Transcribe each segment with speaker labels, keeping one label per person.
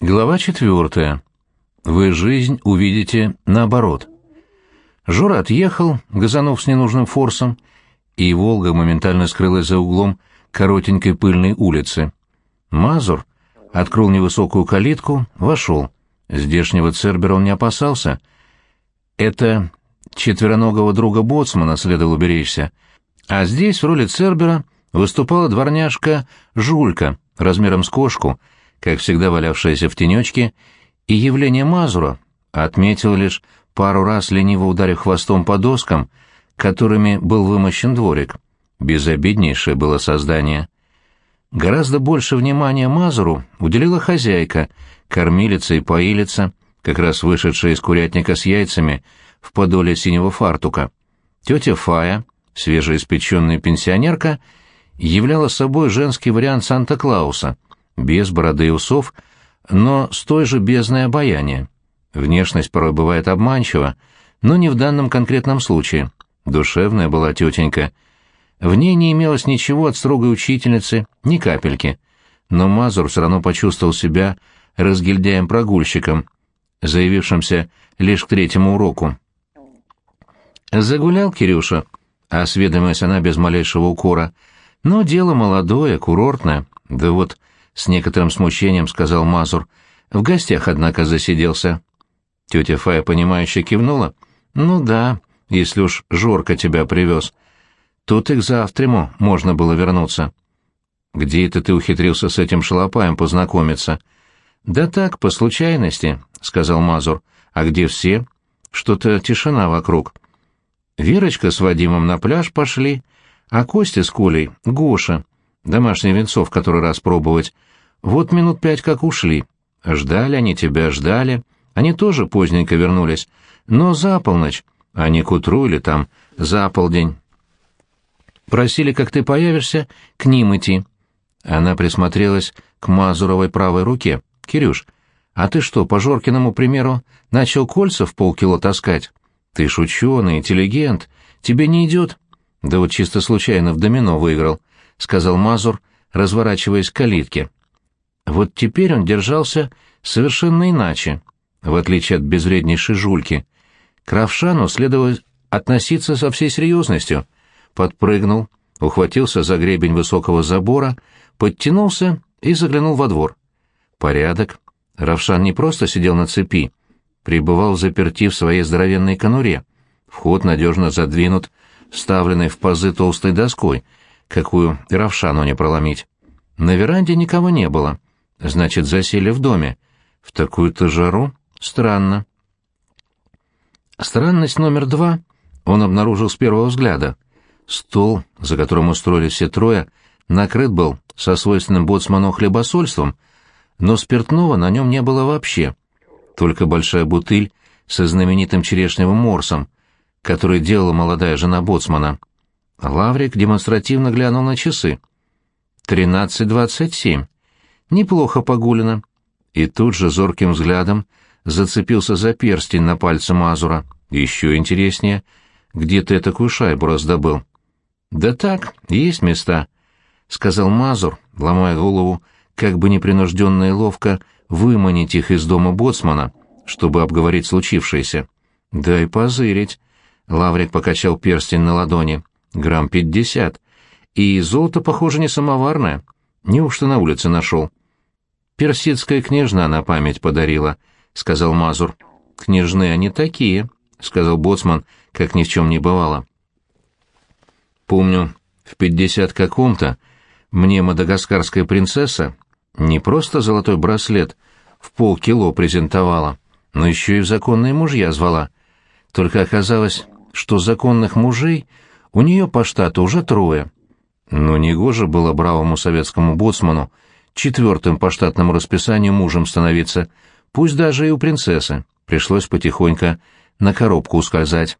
Speaker 1: Глава четвертая. Вы жизнь увидите наоборот. Жора отъехал, газанув с ненужным форсом, и «Волга» моментально скрылась за углом коротенькой пыльной улицы. Мазур открыл невысокую калитку, вошел. Здешнего Цербера он не опасался. Это четвероногого друга Боцмана следовало беречься. А здесь в роли Цербера выступала дворняжка Жулька, размером с кошку — как всегда валявшаяся в тенечке, и явление Мазура отметил лишь пару раз лениво ударив хвостом по доскам, которыми был вымощен дворик. Безобиднейшее было создание. Гораздо больше внимания Мазуру уделила хозяйка, кормилица и поилица, как раз вышедшая из курятника с яйцами в подоле синего фартука. Тетя Фая, свежеиспеченная пенсионерка, являла собой женский вариант Санта-Клауса — без бороды и усов, но с той же бездной обаяния. Внешность порой бывает обманчива, но не в данном конкретном случае. Душевная была тетенька. В ней не имелось ничего от строгой учительницы, ни капельки. Но Мазур все равно почувствовал себя разгильдяем-прогульщиком, заявившимся лишь к третьему уроку. «Загулял Кирюша», — осведомилась она без малейшего укора. «Но дело молодое, курортное. Да вот с некоторым смущением сказал Мазур. В гостях, однако, засиделся. Тетя Фая, понимающе кивнула. Ну да, если уж Жорка тебя привез. Тут и к завтраму можно было вернуться. Где это ты ухитрился с этим шалопаем познакомиться? Да так, по случайности, сказал Мазур. А где все? Что-то тишина вокруг. Верочка с Вадимом на пляж пошли, а Костя с Колей — Гоша. Домашний венцо в который раз пробовать. Вот минут пять как ушли. Ждали они тебя, ждали. Они тоже поздненько вернулись. Но за полночь, а не к утру или там за полдень. Просили, как ты появишься, к ним идти. Она присмотрелась к Мазуровой правой руке. «Кирюш, а ты что, по Жоркиному примеру, начал кольца в полкило таскать? Ты ж ученый, интеллигент. Тебе не идет?» «Да вот чисто случайно в домино выиграл», — сказал Мазур, разворачиваясь к калитке. Вот теперь он держался совершенно иначе, в отличие от безвреднейшей жульки. К Равшану следовало относиться со всей серьезностью. Подпрыгнул, ухватился за гребень высокого забора, подтянулся и заглянул во двор. Порядок. Равшан не просто сидел на цепи, пребывал заперти в своей здоровенной конуре. Вход надежно задвинут, вставленный в пазы толстой доской, какую Равшану не проломить. На веранде никого не было. Значит, засели в доме. В такую-то жару? Странно. Странность номер два он обнаружил с первого взгляда. Стол, за которым устроились все трое, накрыт был со свойственным боцману хлебосольством, но спиртного на нем не было вообще. Только большая бутыль со знаменитым черешневым морсом, который делала молодая жена боцмана. Лаврик демонстративно глянул на часы. «Тринадцать двадцать семь. Неплохо погулено. И тут же зорким взглядом зацепился за перстень на пальце Мазура. Еще интереснее, где ты такую шайбу раздобыл? Да так, есть места, — сказал Мазур, ломая голову, как бы непринужденно и ловко выманить их из дома боцмана, чтобы обговорить случившееся. «Дай позырить», — Лаврик покачал перстень на ладони. «Грамм пятьдесят. И золото, похоже, не самоварное. Неужто на улице нашел?» «Персидская княжна на память подарила», — сказал Мазур. «Княжны они такие», — сказал Боцман, как ни в чем не бывало. «Помню, в пятьдесят каком-то мне мадагаскарская принцесса не просто золотой браслет в полкило презентовала, но еще и в законные мужья звала. Только оказалось, что законных мужей у нее по штату уже трое. Но негоже было бравому советскому боцману четвертым по штатному расписанию мужем становиться, пусть даже и у принцессы. Пришлось потихоньку на коробку ускользать.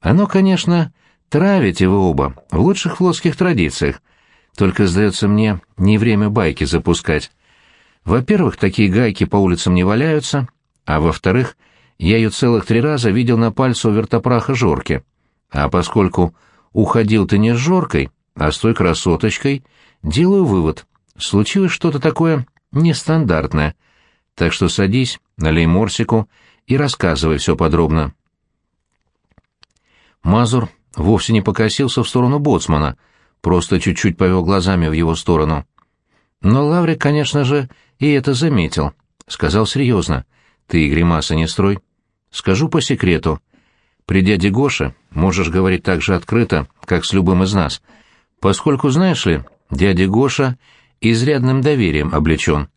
Speaker 1: Оно, конечно, травите вы оба, в лучших флотских традициях. Только, сдается мне, не время байки запускать. Во-первых, такие гайки по улицам не валяются, а во-вторых, я ее целых три раза видел на пальце у вертопраха Жорки. А поскольку уходил ты не с Жоркой, а с той красоточкой, делаю вывод. Случилось что-то такое нестандартное. Так что садись, налей морсику и рассказывай все подробно. Мазур вовсе не покосился в сторону боцмана, просто чуть-чуть повел глазами в его сторону. Но Лаврик, конечно же, и это заметил. Сказал серьезно. «Ты гримаса не строй. Скажу по секрету. При дяде Гоше можешь говорить так же открыто, как с любым из нас, поскольку, знаешь ли, дядя Гоша изрядным доверием облечен».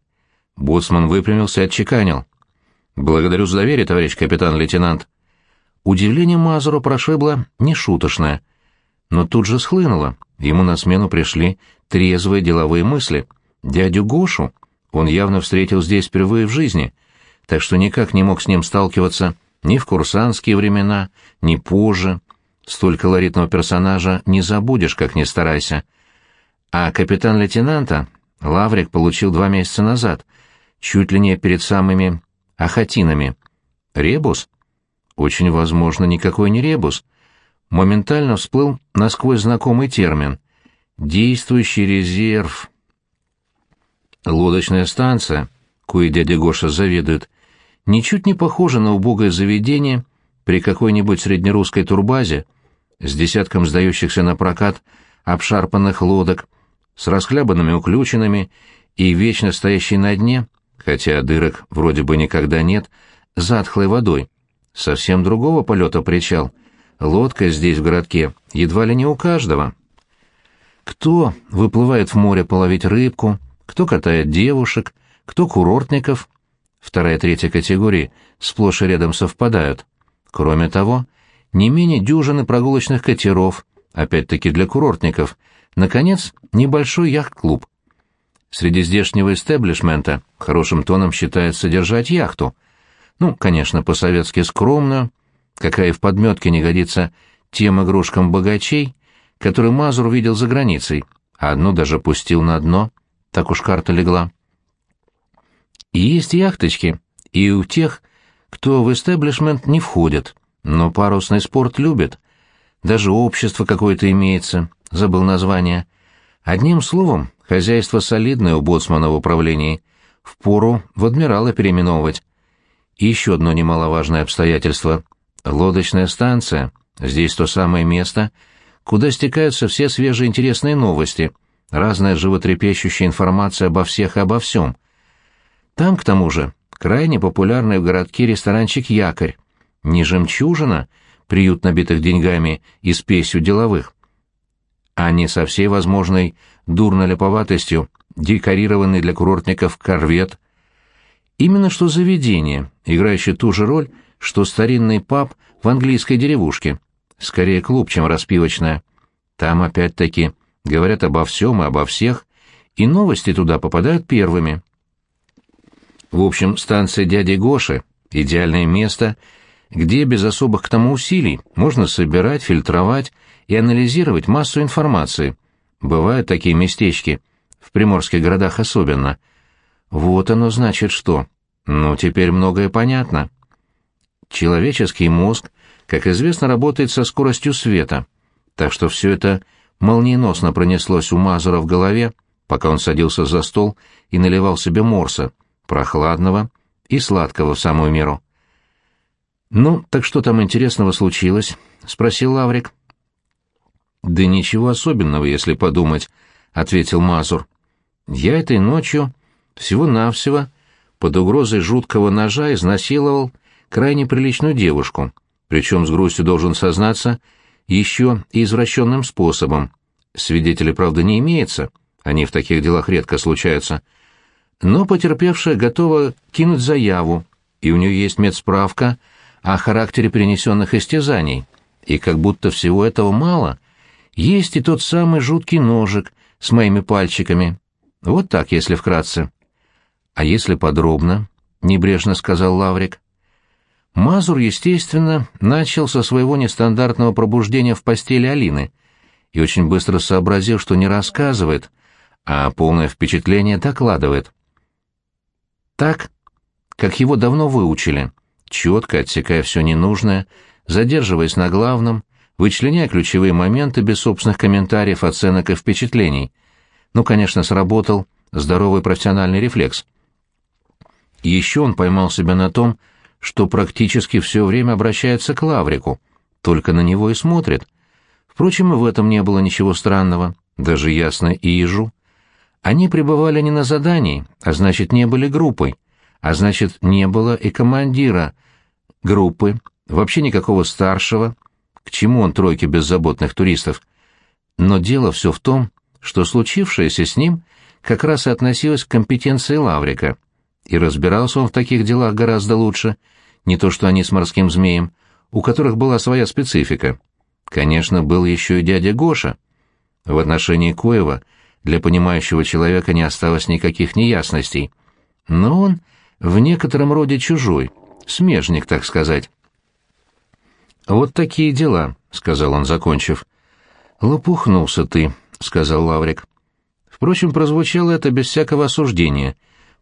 Speaker 1: Боцман выпрямился и отчеканил. «Благодарю за доверие, товарищ капитан-лейтенант». Удивление Мазура прошибло нешуточное, но тут же схлынуло. Ему на смену пришли трезвые деловые мысли. Дядю Гошу он явно встретил здесь впервые в жизни, так что никак не мог с ним сталкиваться ни в курсантские времена, ни позже. Столь колоритного персонажа не забудешь, как ни старайся. А капитан-лейтенанта Лаврик получил два месяца назад, чуть ли не перед самыми Ахатинами. Ребус? Очень возможно, никакой не ребус. Моментально всплыл насквозь знакомый термин. Действующий резерв. Лодочная станция, кое дядя Гоша заведует, ничуть не похожа на убогое заведение при какой-нибудь среднерусской турбазе с десятком сдающихся на прокат обшарпанных лодок, с расхлябанными уключенными и вечно стоящей на дне, хотя дырок вроде бы никогда нет, затхлой водой. Совсем другого полета причал. Лодка здесь, в городке, едва ли не у каждого. Кто выплывает в море половить рыбку, кто катает девушек, кто курортников. Вторая и третья категории сплошь и рядом совпадают. Кроме того, не менее дюжины прогулочных катеров, опять-таки для курортников, наконец, небольшой яхт-клуб. Среди здешнего истеблишмента хорошим тоном считается содержать яхту. Ну, конечно, по-советски скромную, какая и в подметке не годится тем игрушкам богачей, которые Мазур видел за границей, а одну даже пустил на дно, так уж карта легла. И есть яхточки, и у тех, кто в истеблишмент не входит, но парусный спорт любит. Даже общество какое-то имеется, забыл название. Одним словом, хозяйство солидное у боцмана в управлении. Впору в адмирала переименовывать. И еще одно немаловажное обстоятельство. Лодочная станция. Здесь то самое место, куда стекаются все свежие интересные новости, разная животрепещущая информация обо всех и обо всем. Там, к тому же, крайне популярный в городке ресторанчик «Якорь». Не жемчужина, приют набитых деньгами и спесью деловых, а не со всей возможной дурно-леповатостью декорированный для курортников корвет. Именно что заведение, играющее ту же роль, что старинный паб в английской деревушке. Скорее клуб, чем распивочная. Там опять-таки говорят обо всем и обо всех, и новости туда попадают первыми. В общем, станция дяди Гоши — идеальное место, где без особых к тому усилий можно собирать, фильтровать и анализировать массу информации. Бывают такие местечки, в приморских городах особенно. Вот оно значит что. Ну, теперь многое понятно. Человеческий мозг, как известно, работает со скоростью света, так что все это молниеносно пронеслось у Мазура в голове, пока он садился за стол и наливал себе морса — прохладного и сладкого в самую меру. «Ну, так что там интересного случилось?» — спросил Лаврик. «Да ничего особенного, если подумать», — ответил Мазур. «Я этой ночью всего-навсего под угрозой жуткого ножа изнасиловал крайне приличную девушку, причем с грустью должен сознаться, еще и извращенным способом. Свидетелей, правда, не имеется, они в таких делах редко случаются» но потерпевшая готова кинуть заяву, и у нее есть медсправка о характере перенесенных истязаний. И как будто всего этого мало, есть и тот самый жуткий ножик с моими пальчиками. Вот так, если вкратце. А если подробно, — небрежно сказал Лаврик. Мазур, естественно, начал со своего нестандартного пробуждения в постели Алины и очень быстро сообразил, что не рассказывает, а полное впечатление докладывает так, как его давно выучили, четко отсекая все ненужное, задерживаясь на главном, вычленяя ключевые моменты без собственных комментариев, оценок и впечатлений. Ну, конечно, сработал здоровый профессиональный рефлекс. Еще он поймал себя на том, что практически все время обращается к Лаврику, только на него и смотрит. Впрочем, и в этом не было ничего странного, даже ясно и ежу. Они пребывали не на задании, а значит, не были группой, а значит, не было и командира группы, вообще никакого старшего, к чему он тройке беззаботных туристов. Но дело все в том, что случившееся с ним как раз и относилось к компетенции Лаврика, и разбирался он в таких делах гораздо лучше, не то что они с морским змеем, у которых была своя специфика. Конечно, был еще и дядя Гоша. В отношении Коева для понимающего человека не осталось никаких неясностей. Но он в некотором роде чужой, смежник, так сказать. «Вот такие дела», — сказал он, закончив. «Лопухнулся ты», — сказал Лаврик. Впрочем, прозвучало это без всякого осуждения,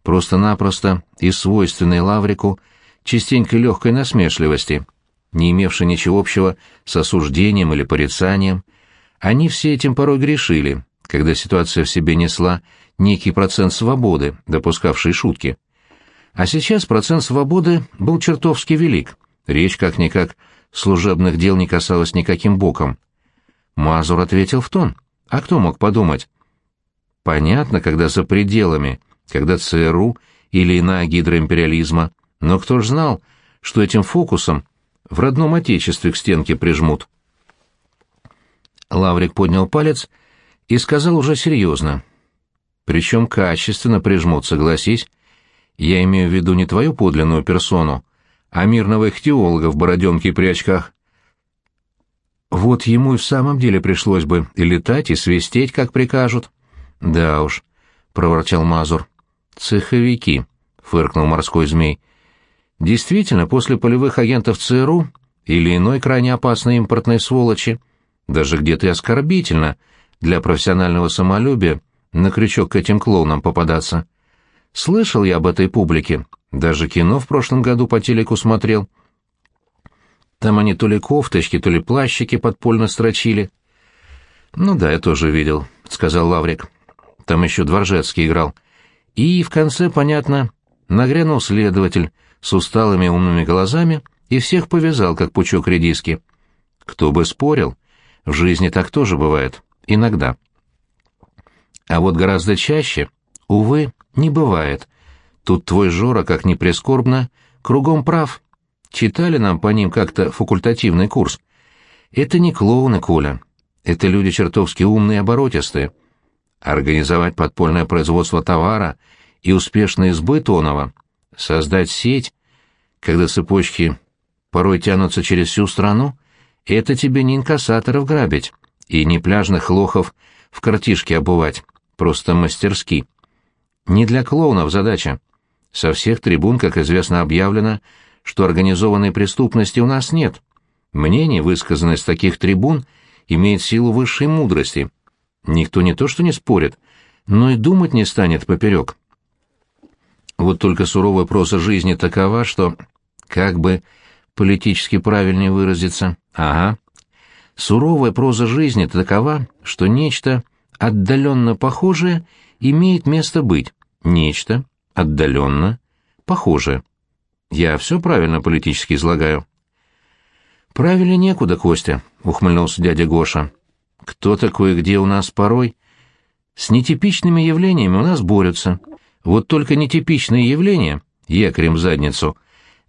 Speaker 1: просто-напросто из свойственной Лаврику частенько легкой насмешливости, не имевшей ничего общего с осуждением или порицанием. Они все этим порой грешили, когда ситуация в себе несла некий процент свободы, допускавший шутки. А сейчас процент свободы был чертовски велик, речь как-никак служебных дел не касалась никаким боком. Мазур ответил в тон. А кто мог подумать? Понятно, когда за пределами, когда ЦРУ или иная гидроимпериализма, но кто ж знал, что этим фокусом в родном отечестве к стенке прижмут? Лаврик поднял палец и сказал уже серьезно. Причем качественно прижмут, согласись. Я имею в виду не твою подлинную персону, а мирного ихтиолога в бороденке при очках. Вот ему и в самом деле пришлось бы и летать, и свистеть, как прикажут. — Да уж, — проворчал Мазур. — Цеховики, — фыркнул морской змей. — Действительно, после полевых агентов ЦРУ или иной крайне опасной импортной сволочи, даже где-то оскорбительно для профессионального самолюбия на крючок к этим клоунам попадаться. Слышал я об этой публике, даже кино в прошлом году по телеку смотрел. Там они то ли кофточки, то ли плащики подпольно строчили. — Ну да, я тоже видел, — сказал Лаврик. Там еще Дворжецкий играл. И в конце, понятно, нагрянул следователь с усталыми умными глазами и всех повязал, как пучок редиски. Кто бы спорил, в жизни так тоже бывает, иногда. А вот гораздо чаще, увы, не бывает — Тут твой Жора, как ни прискорбно, кругом прав. Читали нам по ним как-то факультативный курс. Это не клоуны, Коля. Это люди чертовски умные и оборотистые. Организовать подпольное производство товара и успешный сбыт оного, создать сеть, когда цепочки порой тянутся через всю страну, это тебе не инкассаторов грабить и не пляжных лохов в картишке обувать, просто мастерски. Не для клоунов задача. Со всех трибун, как известно, объявлено, что организованной преступности у нас нет. Мнение, высказанное с таких трибун, имеет силу высшей мудрости. Никто не то что не спорит, но и думать не станет поперек. Вот только суровая проза жизни такова, что, как бы политически правильнее выразиться, ага, суровая проза жизни такова, что нечто отдаленно похожее имеет место быть, нечто, Отдаленно. Похоже. Я все правильно политически излагаю. Правильно некуда, Костя, ухмыльнулся дядя Гоша. Кто такой где у нас порой? С нетипичными явлениями у нас борются. Вот только нетипичные явления, якорем в задницу,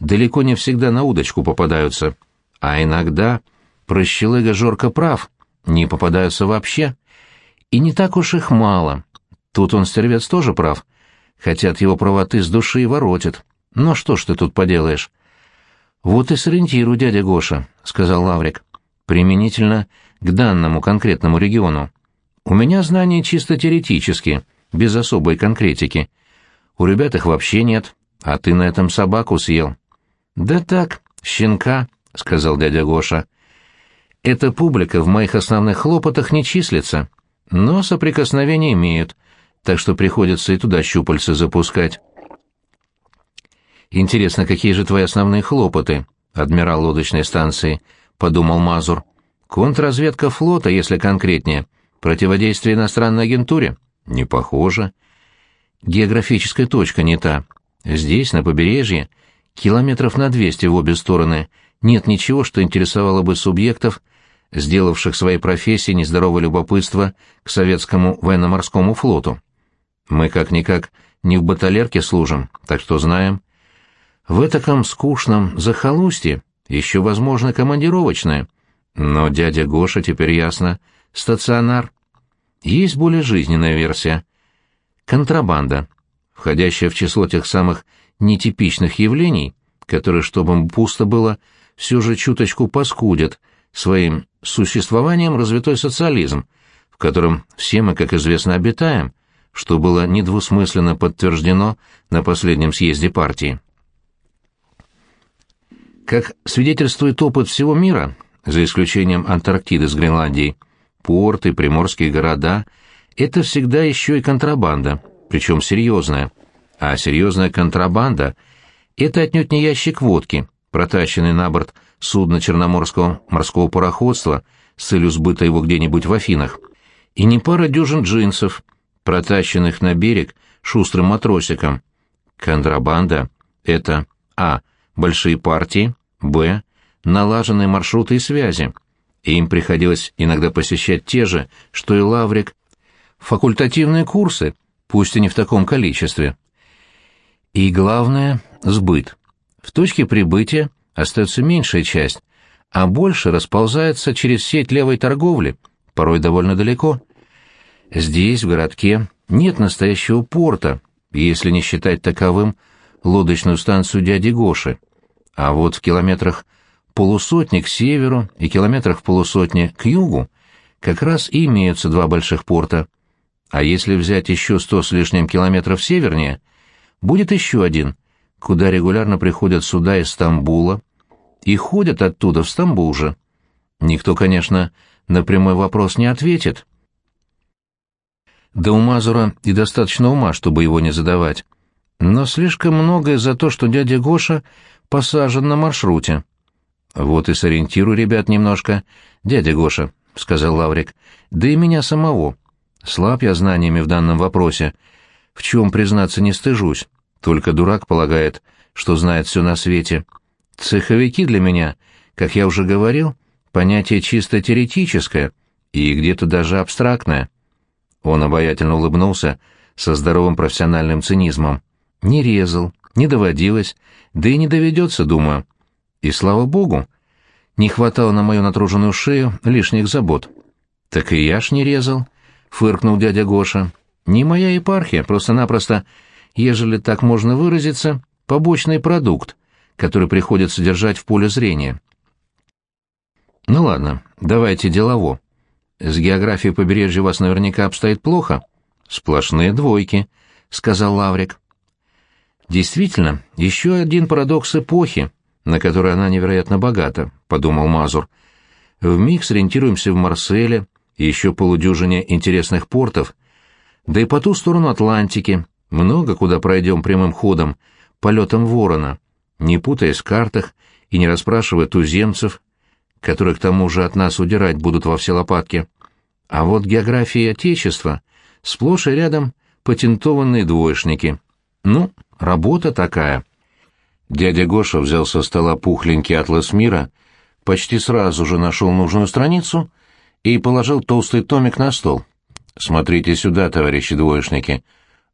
Speaker 1: далеко не всегда на удочку попадаются. А иногда прощелыга Жорка прав, не попадаются вообще. И не так уж их мало. Тут он, стервец, тоже прав хотя от его правоты с души и воротят. Но что ж ты тут поделаешь? — Вот и сориентируй, дядя Гоша, — сказал Лаврик, — применительно к данному конкретному региону. У меня знания чисто теоретические, без особой конкретики. У ребят их вообще нет, а ты на этом собаку съел. — Да так, щенка, — сказал дядя Гоша. — Эта публика в моих основных хлопотах не числится, но соприкосновения имеют — так что приходится и туда щупальца запускать. «Интересно, какие же твои основные хлопоты, адмирал лодочной станции?» — подумал Мазур. «Контрразведка флота, если конкретнее. Противодействие иностранной агентуре?» «Не похоже». «Географическая точка не та. Здесь, на побережье, километров на 200 в обе стороны, нет ничего, что интересовало бы субъектов, сделавших своей профессией нездоровое любопытство к советскому военно-морскому флоту. Мы как-никак не в баталерке служим, так что знаем. В этаком скучном захолустье еще возможно командировочное, но дядя Гоша теперь ясно, стационар. Есть более жизненная версия. Контрабанда, входящая в число тех самых нетипичных явлений, которые, чтобы пусто было, все же чуточку паскудят своим существованием развитой социализм, в котором все мы, как известно, обитаем, что было недвусмысленно подтверждено на последнем съезде партии. Как свидетельствует опыт всего мира, за исключением Антарктиды с Гренландией, порты, приморские города — это всегда еще и контрабанда, причем серьезная. А серьезная контрабанда — это отнюдь не ящик водки, протащенный на борт судна Черноморского морского пароходства с целью сбыта его где-нибудь в Афинах, и не пара дюжин джинсов, протащенных на берег шустрым матросиком. Контрабанда — это а. большие партии, б. налаженные маршруты и связи. И им приходилось иногда посещать те же, что и Лаврик, факультативные курсы, пусть и не в таком количестве. И главное — сбыт. В точке прибытия остается меньшая часть, а больше расползается через сеть левой торговли, порой довольно далеко. Здесь, в городке, нет настоящего порта, если не считать таковым лодочную станцию дяди Гоши. А вот в километрах полусотни к северу и километрах полусотни к югу как раз и имеются два больших порта. А если взять еще сто с лишним километров севернее, будет еще один, куда регулярно приходят суда из Стамбула и ходят оттуда в Стамбул же. Никто, конечно, на прямой вопрос не ответит, да у Мазура и достаточно ума, чтобы его не задавать. Но слишком многое за то, что дядя Гоша посажен на маршруте. «Вот и сориентируй ребят немножко, дядя Гоша», — сказал Лаврик. «Да и меня самого. Слаб я знаниями в данном вопросе. В чем, признаться, не стыжусь. Только дурак полагает, что знает все на свете. Цеховики для меня, как я уже говорил, понятие чисто теоретическое и где-то даже абстрактное». Он обаятельно улыбнулся со здоровым профессиональным цинизмом. Не резал, не доводилось, да и не доведется, думаю. И слава богу, не хватало на мою натруженную шею лишних забот. Так и я ж не резал, фыркнул дядя Гоша. Не моя епархия, просто-напросто, ежели так можно выразиться, побочный продукт, который приходится держать в поле зрения. Ну ладно, давайте делово. С географией побережья у вас наверняка обстоит плохо. Сплошные двойки, сказал Лаврик. Действительно, еще один парадокс эпохи, на который она невероятно богата, подумал Мазур. Вмиг сориентируемся в Марселе и еще полудюжине интересных портов, да и по ту сторону Атлантики, много куда пройдем прямым ходом, полетом ворона, не путаясь в картах и не расспрашивая туземцев, которые к тому же от нас удирать будут во все лопатки. А вот география Отечества сплошь и рядом патентованные двоечники. Ну, работа такая. Дядя Гоша взял со стола пухленький атлас мира, почти сразу же нашел нужную страницу и положил толстый томик на стол. «Смотрите сюда, товарищи двоечники».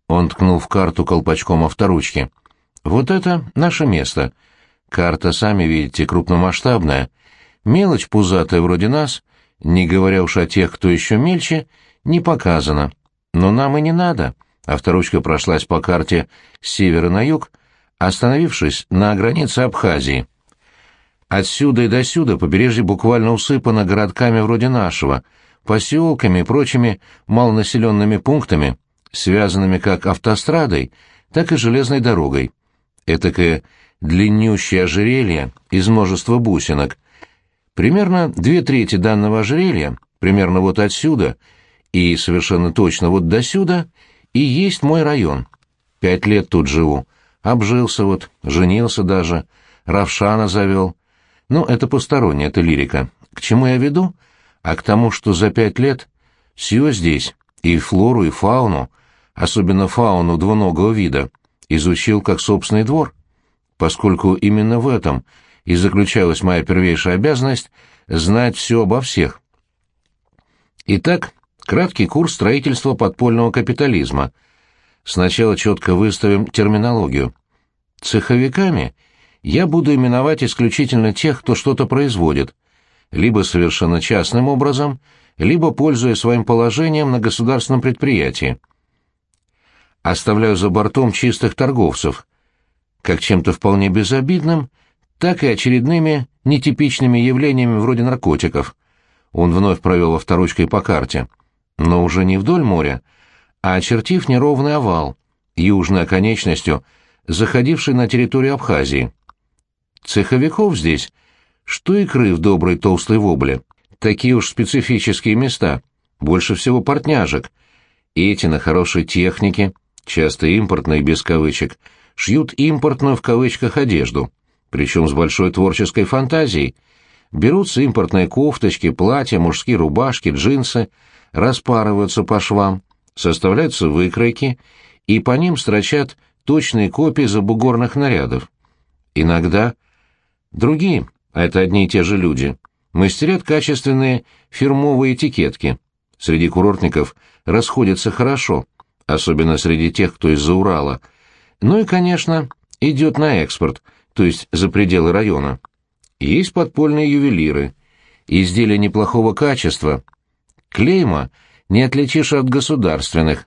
Speaker 1: Он ткнул в карту колпачком авторучки. «Вот это наше место. Карта, сами видите, крупномасштабная. Мелочь пузатая вроде нас, не говоря уж о тех, кто еще мельче, не показана. Но нам и не надо. Авторучка прошлась по карте с севера на юг, остановившись на границе Абхазии. Отсюда и досюда побережье буквально усыпано городками вроде нашего, поселками и прочими малонаселенными пунктами, связанными как автострадой, так и железной дорогой. Этакое длиннющее ожерелье из множества бусинок, Примерно две трети данного ожерелья, примерно вот отсюда, и совершенно точно вот досюда, и есть мой район. Пять лет тут живу. Обжился вот, женился даже, Равшана завел. Ну, это посторонняя, это лирика. К чему я веду? А к тому, что за пять лет все здесь, и флору, и фауну, особенно фауну двуногого вида, изучил как собственный двор, поскольку именно в этом и заключалась моя первейшая обязанность знать все обо всех. Итак, краткий курс строительства подпольного капитализма. Сначала четко выставим терминологию. Цеховиками я буду именовать исключительно тех, кто что-то производит, либо совершенно частным образом, либо пользуясь своим положением на государственном предприятии. Оставляю за бортом чистых торговцев, как чем-то вполне безобидным, так и очередными нетипичными явлениями вроде наркотиков. Он вновь провел авторучкой по карте, но уже не вдоль моря, а очертив неровный овал, южной оконечностью, заходивший на территорию Абхазии. Цеховиков здесь, что икры в доброй толстой вобле. Такие уж специфические места, больше всего портняжек. И эти на хорошей технике, часто импортной без кавычек, шьют импортную в кавычках одежду, причем с большой творческой фантазией. Берутся импортные кофточки, платья, мужские рубашки, джинсы, распарываются по швам, составляются выкройки, и по ним строчат точные копии забугорных нарядов. Иногда другие, а это одни и те же люди, мастерят качественные фирмовые этикетки. Среди курортников расходятся хорошо, особенно среди тех, кто из-за Урала. Ну и, конечно, идет на экспорт, то есть за пределы района. Есть подпольные ювелиры. Изделия неплохого качества. Клейма не отличишь от государственных.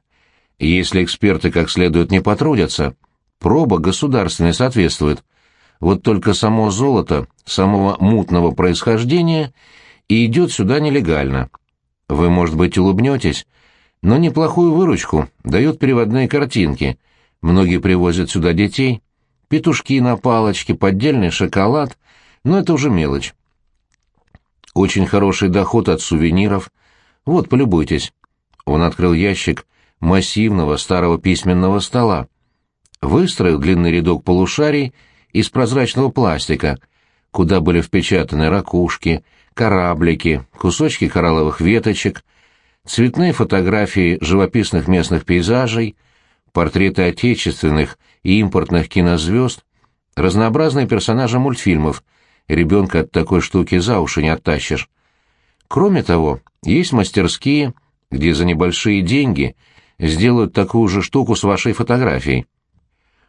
Speaker 1: Если эксперты как следует не потрудятся, проба государственной соответствует – вот только само золото самого мутного происхождения и идет сюда нелегально. Вы, может быть, улыбнетесь, но неплохую выручку дают переводные картинки. Многие привозят сюда детей. Петушки на палочке, поддельный шоколад, но это уже мелочь. Очень хороший доход от сувениров. Вот, полюбуйтесь. Он открыл ящик массивного старого письменного стола. Выстроил длинный рядок полушарий из прозрачного пластика, куда были впечатаны ракушки, кораблики, кусочки коралловых веточек, цветные фотографии живописных местных пейзажей, портреты отечественных и импортных кинозвезд, разнообразные персонажи мультфильмов. Ребенка от такой штуки за уши не оттащишь. Кроме того, есть мастерские, где за небольшие деньги сделают такую же штуку с вашей фотографией.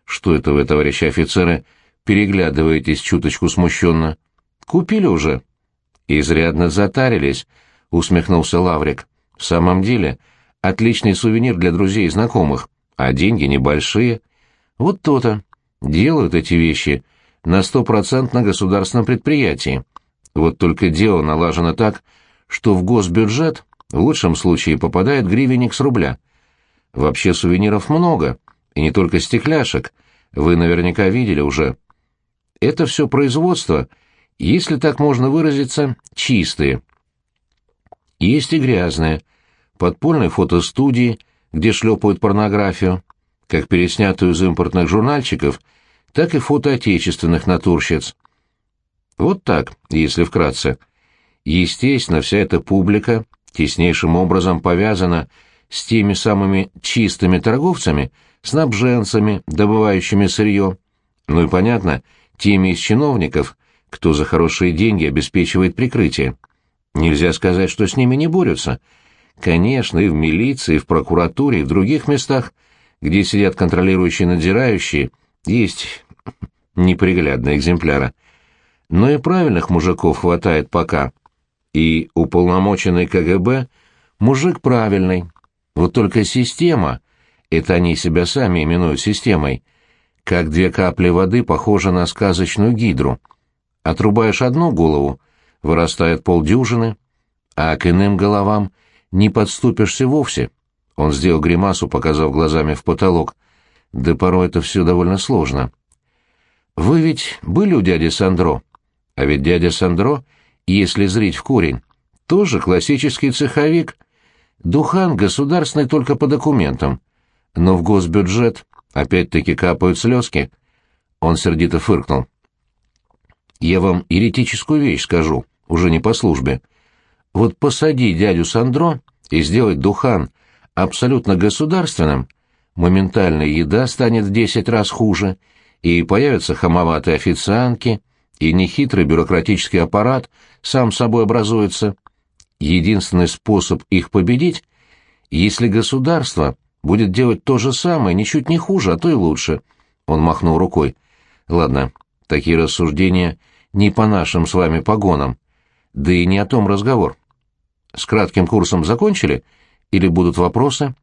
Speaker 1: Что это вы, товарищи офицеры, переглядываетесь чуточку смущенно. Купили уже? Изрядно затарились, усмехнулся Лаврик. В самом деле, отличный сувенир для друзей и знакомых, а деньги небольшие. Вот то-то. Делают эти вещи на стопроцентно государственном предприятии. Вот только дело налажено так, что в госбюджет в лучшем случае попадает гривенник с рубля. Вообще сувениров много, и не только стекляшек. Вы наверняка видели уже. Это все производство, если так можно выразиться, чистые. Есть и грязные. Подпольные фотостудии, где шлепают порнографию, как переснятую из импортных журнальчиков, так и фото отечественных натурщиц. Вот так, если вкратце. Естественно, вся эта публика теснейшим образом повязана с теми самыми чистыми торговцами, снабженцами, добывающими сырье. Ну и понятно, теми из чиновников, кто за хорошие деньги обеспечивает прикрытие. Нельзя сказать, что с ними не борются. Конечно, и в милиции, и в прокуратуре, и в других местах, где сидят контролирующие надзирающие, есть неприглядные экземпляры. Но и правильных мужиков хватает пока. И уполномоченный КГБ мужик правильный. Вот только система, это они себя сами именуют системой, как две капли воды похожа на сказочную гидру. Отрубаешь одну голову, вырастает полдюжины, а к иным головам не подступишься вовсе. Он сделал гримасу, показав глазами в потолок. Да порой это все довольно сложно. Вы ведь были у дяди Сандро? А ведь дядя Сандро, если зрить в корень, тоже классический цеховик. Духан государственный только по документам, но в госбюджет Опять-таки капают слезки. Он сердито фыркнул. Я вам еретическую вещь скажу, уже не по службе. Вот посади дядю Сандро и сделай Духан абсолютно государственным, моментально еда станет в десять раз хуже, и появятся хамоватые официантки, и нехитрый бюрократический аппарат сам собой образуется. Единственный способ их победить, если государство будет делать то же самое, ничуть не хуже, а то и лучше. Он махнул рукой. Ладно, такие рассуждения не по нашим с вами погонам. Да и не о том разговор. С кратким курсом закончили? Или будут вопросы?